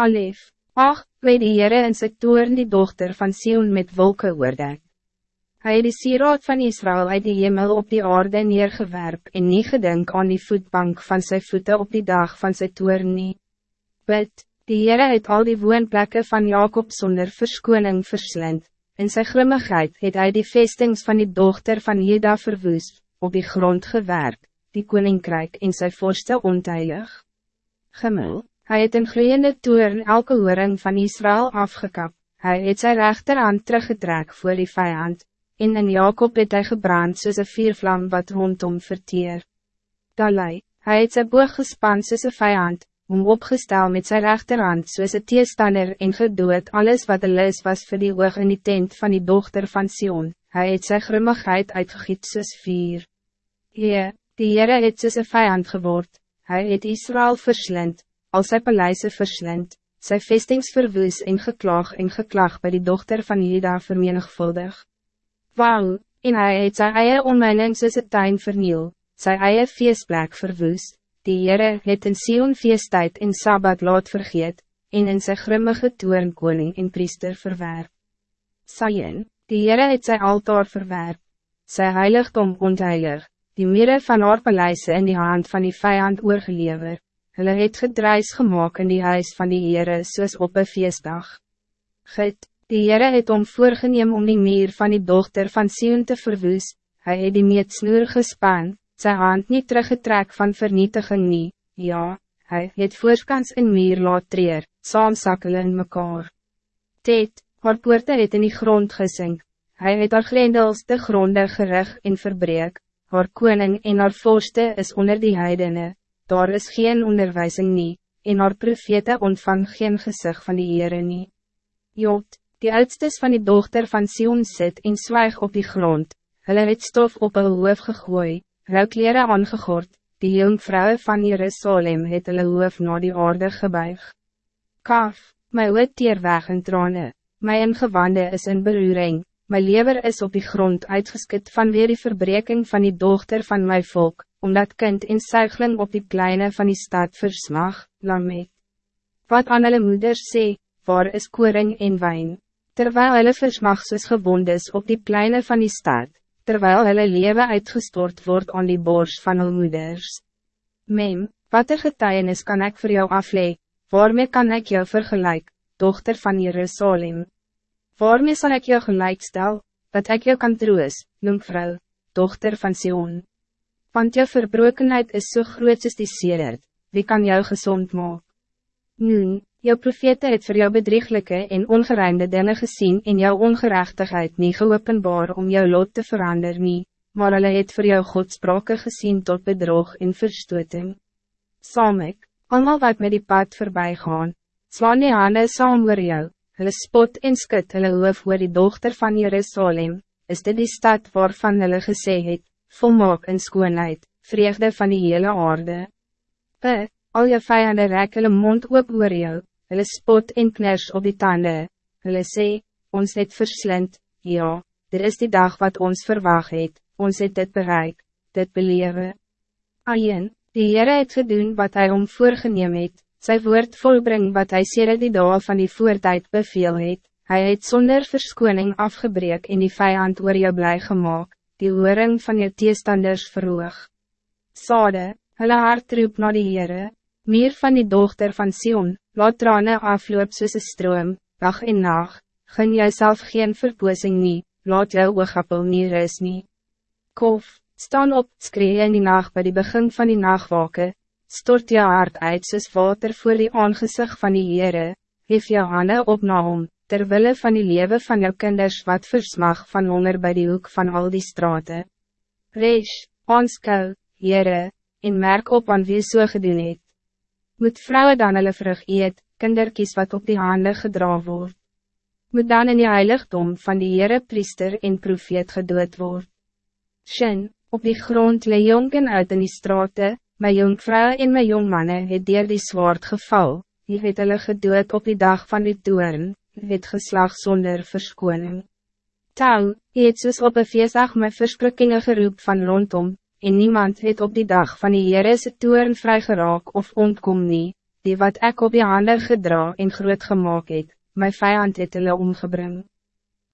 Alef, ach, weet die Heere in sy toorn die dochter van Sion met wolken oordek. Hij het die sieraad van Israël uit die hemel op die aarde neergewerp en niet gedink aan die voetbank van zijn voeten op die dag van zijn toorn nie. Bid, die Heere het al die woonplekken van Jacob zonder verskoning verslind, in zijn grimmigheid het hij die vestings van die dochter van Jeda verwoest, op die grond gewerkt, die koninkrijk in zijn voorstel onteilig. Gemel, hij het een gloeiende toern elke horing van Israël afgekap, hij het zijn rechterhand teruggetrek voor die vijand, en in Jacob het hy gebrand soos een viervlam wat rondom verteer. Dalai, hy het sy boog gespan soos een vijand, om opgestel met zijn rechterhand soos een teestander en gedood alles wat de les was voor die oog in die tent van die dochter van Sion, hy het sy grimmigheid uitgegiet soos vier. Heer, die Heere het soos een vijand geword, hy het Israël verslind, al sy paleise verslind, sy vestings verwoes en geklaag en geklaag bij die dochter van Juda vermenigvuldig. Wauw, en hij het sy eie onmeining soos het tuin verniel, sy eie feestplek verwoes, die Heere het in Sion feesttijd in Sabbat laat vergeet, en in sy grimmige toorn koning en priester verwerp. Sayen, die Heere het sy altaar verwerp, sy heiligdom ontheilig, die mere van haar paleise in die hand van die vijand oorgelever, hulle het gedruis gemaakt in die huis van die Heere soos op een feestdag. Git, Die Heere het om voorgeneem om die meer van die dochter van Sion te verwoes, hy het die meetsnoer gespan, sy hand niet teruggetrek van vernietiging nie, ja, hy het voorskans in meer laat treer, saamsakkel in mekaar. Ted, haar poorte het in die grond gesink, hy het haar grendels de gronde gerig en verbreek, haar koning en haar voorste is onder die heidene, daar is geen onderwijzing nie, en haar profete ontvang geen gezicht van die Heere nie. Jot, Die oudstes van die dochter van Sion sit en zwijg op die grond, hulle het stof op hulle hoof gegooi, rouwkleren aangegord, die jongvrouwen van Jerusalem het hulle hoof na die aarde gebuig. Kaf, my oot teer weg in trane, my ingewande is in beruring, my lever is op die grond uitgeskit van weer die verbreking van die dochter van my volk, omdat kind en suigling op die pleine van die stad versmag, lamet. Wat aan hulle moeders sê, waar is koring en wijn? terwijl hulle versmag soos gewond is op die pleine van die stad, terwijl hulle leven uitgestort wordt aan die bors van hulle moeders. Mem, wat er getuienis kan ik voor jou aflee, waarmee kan ik jou vergelijk, dochter van Jerusalem? Waarmee zal ik jou gelijk stel, dat ik jou kan troos, jonkvrouw, dochter van Sion? Want jou verbrokenheid is zo so groot als die sedert, wie kan jou gezond maken? Nu, Jou profete het voor jou bedrieglijke en ongeruimde dingen gezien en jou ongerechtigheid niet geopenbaar om jou lot te veranderen, maar hulle het voor jou godsprake gezien tot bedrog en verstoting. Samek, allemaal wat met die pad voorbij gaan, slaan die handen saam oor jou, hulle spot en skut hulle hoof oor die dochter van Jerusalem, is dit die stad waarvan hulle gesê het, volmaak en skoonheid, vreugde van die hele aarde. Pe, al je vijanden rek hulle mond oop oor jou, hulle spot en kners op die tanden, hulle sê, ons het verslind, ja, er is die dag wat ons verwacht het, ons het dit bereik, dit belewe. Ayen, die Heere het gedoen wat hij om voorgeneem het, sy woord volbring wat hij sê die dag van die voertijd beveel het, hy het zonder verskoning afgebreek en die vijand oor jou blij gemaakt, die horing van jou teestanders verhoog. Sade, hulle hart roep na die Heere, meer van die dochter van Sion, laat trane afloop soos een stroom, dag en nacht, gen jyself geen verpoosing nie, laat jou oogappel nie ris nie. Kof, staan op, skree in die nacht bij die begin van die nachtwake, stort jou hart uit soos water voor die aangezicht van die Heere, hef jou handen op na hom, terwille van die leven van jou kinders wat versmag van honger bij die hoek van al die straten. Reis, aanskou, Heere, en merk op aan wie so gedoen het moet vrouwen dan hulle vrug eet, kinderkies wat op die handen gedra word. Moet dan in die heiligdom van die Heere priester en profeet gedood word. Shin, op die grond le jonken uit in die straten, my jonkvrou en my jongmanne het dier die zwaard geval, die het hulle gedood op die dag van die toeren, het geslag zonder verskoning. Tau, het soos op een feestdag my verskrikkinge geroep van rondom, en niemand het op die dag van die Heere se toeren vry geraak of ontkom nie, die wat ek op die hande gedra en groot gemaakt het, my vijand het hulle omgebring.